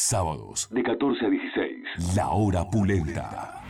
Sábados, de 14 a 16. La Hora Pulenta.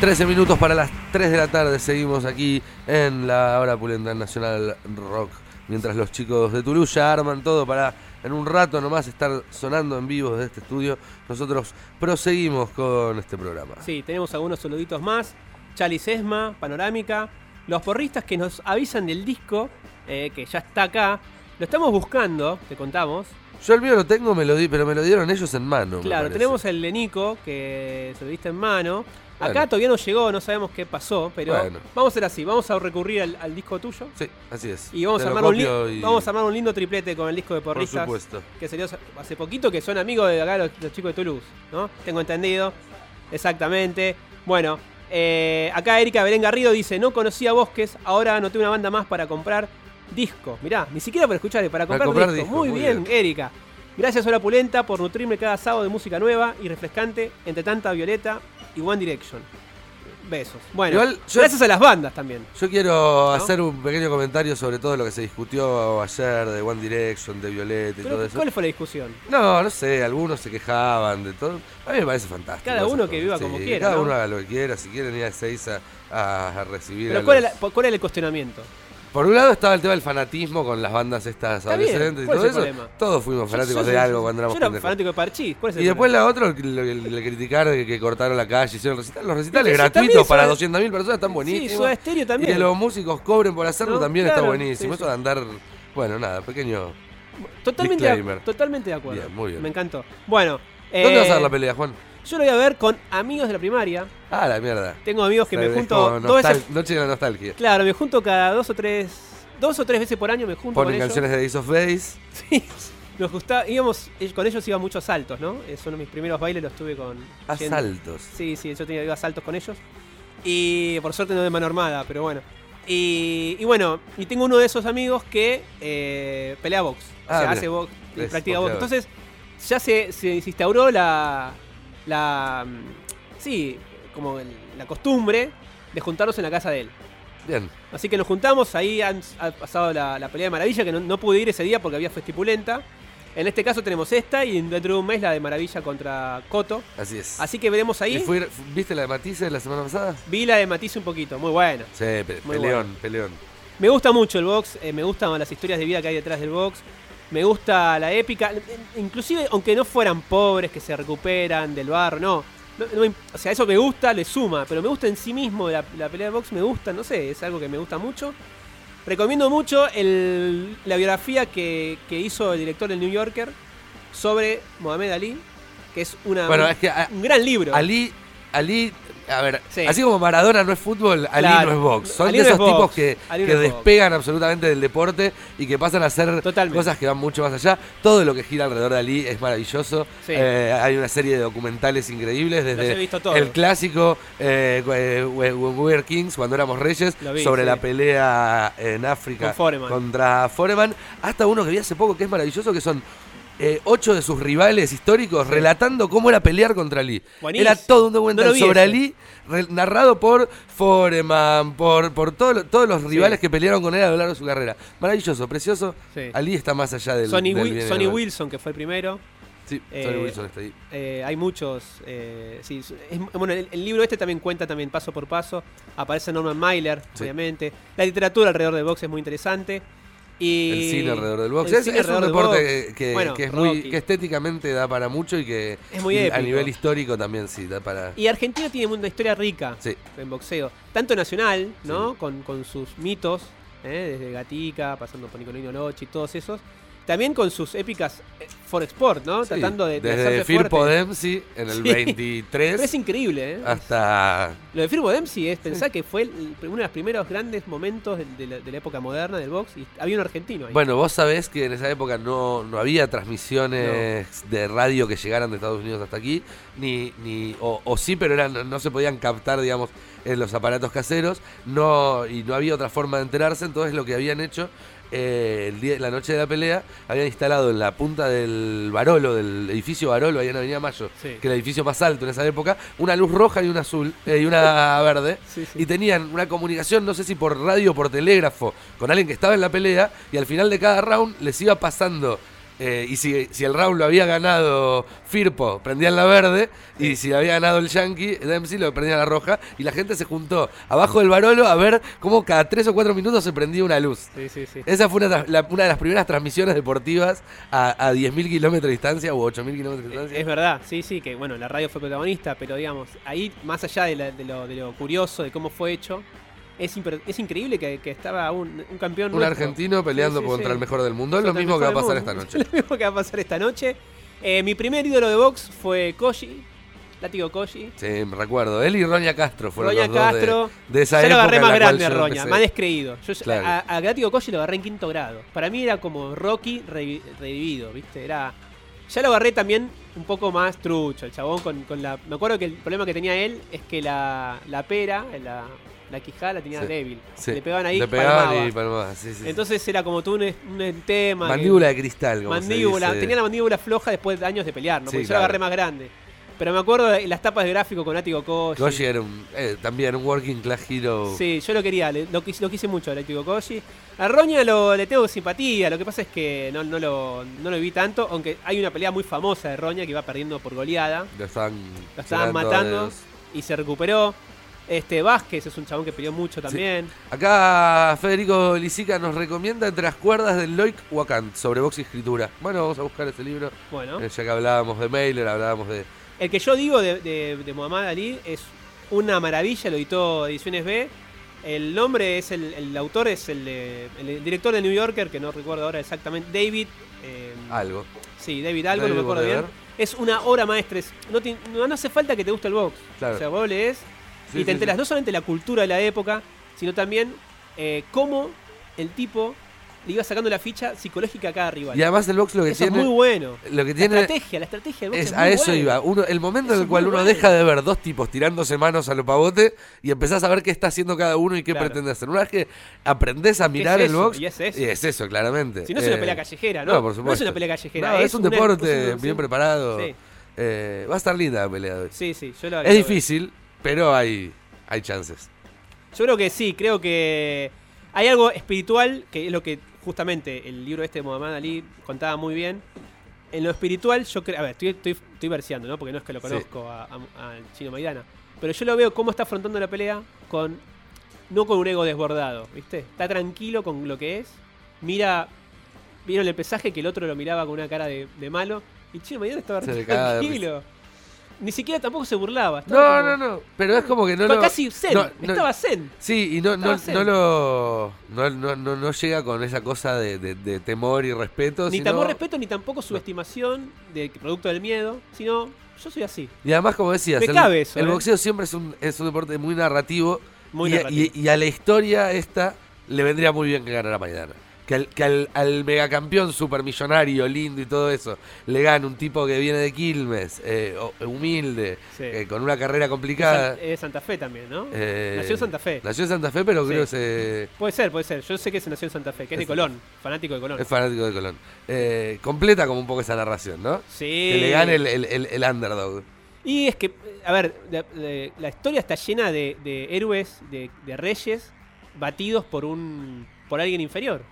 13 minutos para las 3 de la tarde. Seguimos aquí en la Hora Pulenta Nacional Rock. Mientras los chicos de Toulouse ya arman todo para en un rato nomás estar sonando en vivo desde este estudio, nosotros proseguimos con este programa. Sí, tenemos algunos saluditos más. Chali Sesma, Panorámica. Los porristas que nos avisan del disco, eh, que ya está acá. Lo estamos buscando, te contamos. Yo el mío lo tengo, me lo di, pero me lo dieron ellos en mano. Claro, tenemos el de Nico, que se lo diste en mano. Acá Bueno. todavía no llegó, no sabemos qué pasó, pero Bueno. vamos a hacer así, vamos a recurrir al, al disco tuyo. Sí, así es. Y vamos Te a, armar un y- vamos a armar un lindo triplete con el disco de Por porristas. supuesto. que salió hace poquito, que son amigos de acá los, los chicos de Toulouse, ¿no? Tengo entendido. Exactamente. Bueno, eh, acá Erika Belén Garrido dice, no conocía Bosques, ahora anoté una banda más para comprar disco. Mirá, ni siquiera para escuchar, para Para comprar, comprar disco. disco, Muy, muy bien, bien. Erika. Gracias Hora Pulenta por nutrirme cada sábado de música nueva y refrescante entre tanta Violeta y One Direction. Besos. Bueno, Igual yo- gracias a las bandas también. Yo quiero hacer un pequeño comentario sobre todo lo que se discutió ayer de One Direction, de Violeta y Pero, todo eso. ¿Cuál fue la discusión? No, no sé, algunos se quejaban de todo. A mí me parece fantástico. Cada uno que viva Sí, como quiera, Cada ¿no? uno haga lo que quiera, si quieren ir a Ezeiza a, a recibir Pero a ¿cuál, los- cuál era el cuestionamiento? Por un lado estaba el tema del fanatismo con las bandas estas Está bien, adolescentes y ¿cuál todo es eso. el problema? Todos fuimos fanáticos Yo- de yo- algo cuando éramos Yo era pendejos. fanático de Parchís. ¿cuál es el Y después problema? la otra, lo que le, le criticaron de que cortaron la calle, hicieron recital. Los recitales Eso gratuitos también, para Soda- 200.000 personas están buenísimos. Sí, Soda Stereo Y también. que los músicos cobren por hacerlo No, también claro, está buenísimo. sí, Eso sí. de andar. Bueno, nada, pequeño. Totalmente, de, disclaimer. totalmente de acuerdo. Bien, muy bien. Me encantó. Bueno. ¿Dónde eh, vas a dar la pelea, Juan? Yo lo voy a ver con amigos de la primaria. Ah, la mierda. Tengo amigos que me junto dos veces. Noche de la nostalgia. Claro, me junto cada dos o tres. Dos o tres veces por año me junto Ponen con canciones de Ace of Base. Sí. Nos gustaba, íbamos, eh, con ellos iba a muchos saltos, ¿no? Es uno de mis primeros bailes, los tuve con. yendo- Asaltos. Sí, sí, yo tenía iba a saltos con ellos. Y por suerte no de mano armada, pero bueno. Y, y bueno, y tengo uno de esos amigos que eh, pelea box. Ah, o sea, mira. hace box Es practica box. Entonces, ya se, se, se instauró la. La. sí, como el- la costumbre de juntarnos en la casa de él. Bien. Así que nos juntamos, ahí han, ha pasado la, la pelea de Maravilla, que no, no pude ir ese día porque había festipulenta. En este caso tenemos esta y dentro de un mes la de Maravilla contra Coto. Así es. Así que veremos ¿Y ahí. fue- ¿Viste la de Matisse la semana pasada? Vi la de Matisse un poquito, muy buena. Sí, pe- Muy peleón, peleón. Me gusta mucho el box, eh, me gustan las historias de vida que hay detrás del box. Me gusta la épica, inclusive aunque no fueran pobres que se recuperan del barro, no. No- no me- o sea, eso me gusta, le suma, pero me gusta en sí mismo la, la pelea de box, me gusta, no sé, es algo que me gusta mucho. Recomiendo mucho el- la biografía que, que hizo el director del New Yorker sobre Mohamed Ali, que es una, Bueno, un, es que a- un gran libro. Ali, Ali, a ver, Sí. así como Maradona no es fútbol, Ali Claro. no es box. Son Ali de no es esos tipos que, no box. despegan absolutamente del deporte y que pasan a hacer Totalmente. cosas que van mucho más allá. Todo lo que gira alrededor de Ali es maravilloso. Sí. Eh, hay una serie de documentales increíbles desde el clásico eh, eh, When We Were Kings, cuando éramos reyes, vi, sobre sí. la pelea en África Foreman. contra Foreman, hasta uno que vi hace poco que es maravilloso, que son eh, ocho de sus rivales históricos relatando cómo era pelear contra Ali. Buenísimo. Era todo un documental No sobre. Ali, narrado por Foreman, por, por todo lo- todos los rivales que pelearon con él a lo largo de su carrera. Maravilloso, precioso. Sí. Ali está más allá del, Sonny, del Sonny. Wilson, que fue el primero. Sí, Eh, Sonny Wilson está ahí. Eh, hay muchos. eh, sí, es- bueno, el, el libro este también cuenta también paso por paso. Aparece Norman Mailer, obviamente. La literatura alrededor del box es muy interesante. Y El cine alrededor del box. Es, es un deporte que, que- Bueno, que es muy, que estéticamente da para mucho y que Es muy y a nivel histórico también sí, da para... Y Argentina tiene una historia rica Sí. en boxeo. Tanto nacional, ¿no? Sí. Con, con sus mitos, ¿eh? desde Gatica, pasando por Nicolino Noche y todos esos. También con sus épicas eh, for Sport, ¿no? Sí, Tratando de, de Desde Firpo. Dempsey en el Sí. 23 Pero es increíble, ¿eh? hasta... Lo de Firpo Dempsey es pensar que fue el- uno de los primeros grandes momentos de, la, de la época moderna del box y había un argentino ahí. Bueno, vos sabés que en esa época no, no había transmisiones de radio que llegaran de Estados Unidos hasta aquí, ni, ni o, o sí, pero eran, no se podían captar, digamos, en los aparatos caseros, no y no había otra forma de enterarse, entonces lo que habían hecho eh, el día, la noche de la pelea, habían instalado en la punta del Barolo, del edificio Barolo, ahí en Avenida Mayo, Sí. que era el edificio más alto en esa época, una luz roja y una azul, eh, y una verde, Sí, sí. y tenían una comunicación, no sé si por radio o por telégrafo, con alguien que estaba en la pelea, y al final de cada round les iba pasando. Eh, y si, si el round lo había ganado Firpo, prendían la verde, y si había ganado el Yankee, Dempsey lo prendía la roja, y la gente se juntó abajo del Barolo a ver cómo cada tres o cuatro minutos se prendía una luz. Sí, sí, sí. Esa fue una, la- una de las primeras transmisiones deportivas a, a 10.000 kilómetros de distancia o 8.000 kilómetros de distancia. Es verdad, sí, sí, que bueno, la radio fue protagonista, pero digamos, ahí, más allá de, la- de lo, de lo curioso, de cómo fue hecho, es, es increíble que, que estaba un, un campeón Un nuestro. argentino peleando Sí, sí, contra sí. el mejor del mundo. Es lo mismo que va a pasar esta noche. Es lo mismo que va a pasar esta noche. Eh, mi primer ídolo de box fue Koji, látigo Koji. Sí, me recuerdo. Él y Roña Castro fueron Roña los dos de- Castro. de, esa ya lo época agarré en más grande a yo Roña, más descreído. Yo Claro. a, a Látigo Koji lo agarré en quinto grado. Para mí era como Rocky revi- revivido, ¿viste? Era. Ya lo agarré también un poco más trucho, el chabón con, con la. Me acuerdo que el problema que tenía él es que la, la pera, la, la quijada la tenía Sí. débil. Sí. Le pegaban ahí Le pegaban palmaba. y palmaba, sí. Entonces era como todo un, un tema. que- Mandíbula de cristal, como mandíbula, se dice. tenía la mandíbula floja después de años de pelear, ¿no? Porque yo claro. la agarré más grande. Pero me acuerdo de las tapas de gráfico con Látigo Koji. Koji era un, eh, también un working class hero. Sí, yo lo quería, lo, quis- lo quise mucho a Látigo Koji. A Roña lo, le tengo simpatía, lo que pasa es que no, no, lo, no lo vi tanto, aunque hay una pelea muy famosa de Roña que iba perdiendo por goleada. Lo estaban, Lo estaban matando y se recuperó. Este Vázquez es un chabón que peleó mucho también. Acá Federico Lisica nos recomienda entre las cuerdas del Loic Wakant sobre box y escritura. Bueno, vamos a buscar ese libro. Bueno, Eh, ya que hablábamos de Mailer, hablábamos de. El que yo digo de, de, de Muhammad Ali es una maravilla, lo editó Ediciones B. El nombre es el, el autor es el, director de New Yorker, que no recuerdo ahora exactamente, David. eh, Algo. Sí, David algo, David no me acuerdo bien. Es una obra maestra. es- no, te- no, hace falta que te guste el box. Claro. O sea, vos lees Sí, y sí, te enteras sí. no solamente la cultura de la época, sino también eh, cómo el tipo le iba sacando la ficha psicológica a cada rival. Y además el box lo que Eso tiene. es muy bueno. Lo que La tiene. estrategia, la estrategia del box Es, es a eso iba. Uno, el momento en el cual es uno bueno. deja de ver dos tipos tirándose manos a lo pavote y empezás a ver qué está haciendo cada uno y qué Claro. pretende hacer. Una vez que aprendés a ¿Qué mirar es el box, Y es eso. y es eso, claramente. Si no es una Eh, pelea callejera, ¿no? No, por es supuesto. una pelea callejera. No, es un una- deporte es bien preparado. Sí, Eh, va a estar linda la pelea de hoy. sí, sí, yo lo- Es difícil, pero hay, hay chances. Yo creo que sí, creo que hay algo espiritual, que es lo que justamente el libro este de Muhammad Ali contaba muy bien. En lo espiritual, yo creo. A ver, estoy, estoy, estoy verseando, ¿no? Porque no es que lo Sí. conozco a- a- al chino Maidana. Pero yo lo veo cómo está afrontando la pelea con. No con un ego desbordado, ¿viste? Está tranquilo con lo que es. Mira. Vieron el pesaje que el otro lo miraba con una cara de, de malo. Y Chino Maidana estaba tranquilo. Ni siquiera tampoco se burlaba. No, no, no. Pero es como que no Fue lo. casi zen. no, no- estaba zen. Sí, y no, no, no lo. No, no, no, no llega con esa cosa de, de- de temor y respeto. Ni sino- tampoco respeto ni tampoco subestimación del producto del miedo, sino yo soy así. Y además, como decías, Me el, cabe eso, el ¿eh? boxeo siempre es un, es un deporte muy narrativo. Muy y, narrativo. y- y a la historia esta le vendría muy bien que ganara mañana. Que al, que al, al megacampeón supermillonario, lindo y todo eso, le gane un tipo que viene de Quilmes, eh, o- humilde, Sí. eh, con una carrera complicada. Es Santa Fe también, ¿no? eh, Nació en Santa Fe. Nació en Santa Fe, pero Sí. creo que se, Puede ser, puede ser. Yo sé que se nació en Santa Fe, que es de Colón, fanático de Colón. es fanático de Colón. Eh, completa como un poco esa narración, ¿no? Sí. Que le gane el, el- el- el underdog. Y es que, a ver, de- de- la historia está llena de, de héroes, de, de reyes, batidos por un por alguien inferior.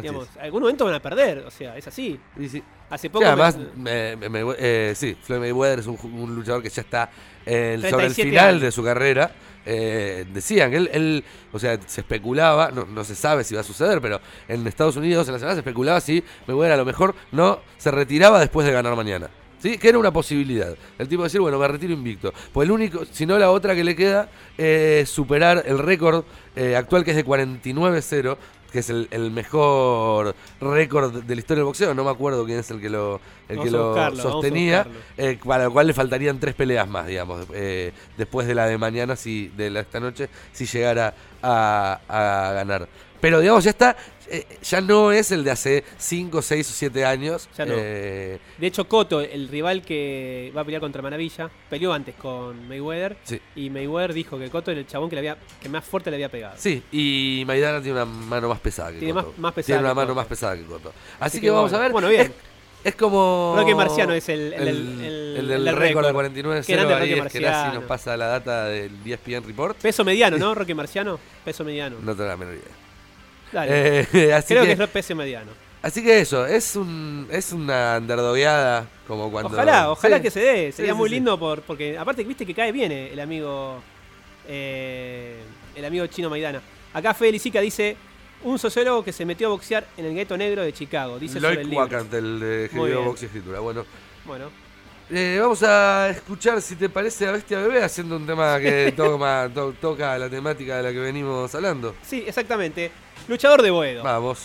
Digamos, algún momento van a perder, o sea, es así. Sí. Hace Sí, poco me- además, me- me- me- eh, sí, Floyd Mayweather es un, luchador que ya está eh, sobre el 37 final años. de su carrera. Eh, decían él, él, o sea, se especulaba, no, no se sabe si va a suceder, pero en Estados Unidos en la semana se especulaba si Mayweather a lo mejor no se retiraba después de ganar mañana. ¿Sí? Que era una posibilidad. El tipo decir, bueno, me retiro invicto. Pues el único, si no la otra que le queda es superar el récord eh, actual que es de 49-0, que es el, el mejor récord de la historia del boxeo. No me acuerdo quién es el que lo, el Vamos que lo buscarlo, sostenía. eh, para lo cual le faltarían tres peleas más, digamos, eh, después de la de mañana, si, de la, esta noche, si llegara a, a ganar. Pero digamos, ya está, eh, ya no es el de hace 5, 6 o 7 años. Ya no. Eh, De hecho, Cotto, el rival que va a pelear contra Maravilla, peleó antes con Mayweather. Sí. Y Mayweather dijo que Cotto era el chabón que, le había, que más fuerte le había pegado. sí, y Maidana tiene una mano más pesada que Tiene Cotto. más- más pesada Tiene una mano Cotto. más pesada que Cotto. Así, Así que, que vamos bueno. a ver. Bueno, bien. Es, es como. Roque Marciano es el- el- el, el- el el del récord de récord. 49 Qué grande 0 ahí es que nos pasa la data del E 10 Report. Peso mediano, ¿no? Roque Marciano. Peso mediano. No tengo la menor idea. Dale. Eh, así, Creo que, que, es peso mediano. así que eso, es un es una underdogueada como cuando. Ojalá, ojalá Sí. que se dé. Sería Sí, muy sí, lindo por, porque aparte viste que cae bien eh, el amigo eh, el amigo chino Maidana. Acá Fede Sica dice un sociólogo que se metió a boxear en el gueto negro de Chicago. Dice sobre el libro. Wakant, el de. Box y Escritura. Bueno, Bueno, eh, vamos a escuchar si te parece a Bestia Bebé haciendo un tema que toma, to- toca la temática de la que venimos hablando. sí, exactamente. Luchador de Boedo. Vamos.